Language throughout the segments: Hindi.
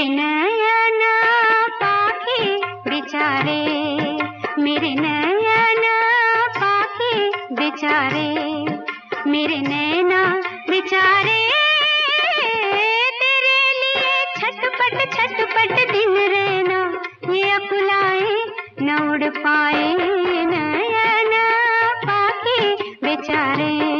मेरे नयना पाखे बेचारे, मेरे नयना पाखे बेचारे, मेरे नैना बेचारे, तेरे लिए छटपट छटपट दिन रहना, ये अकुलाए न उड़ पाए, नयना पाखे बेचारे।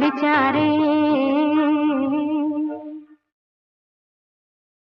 बेचारे।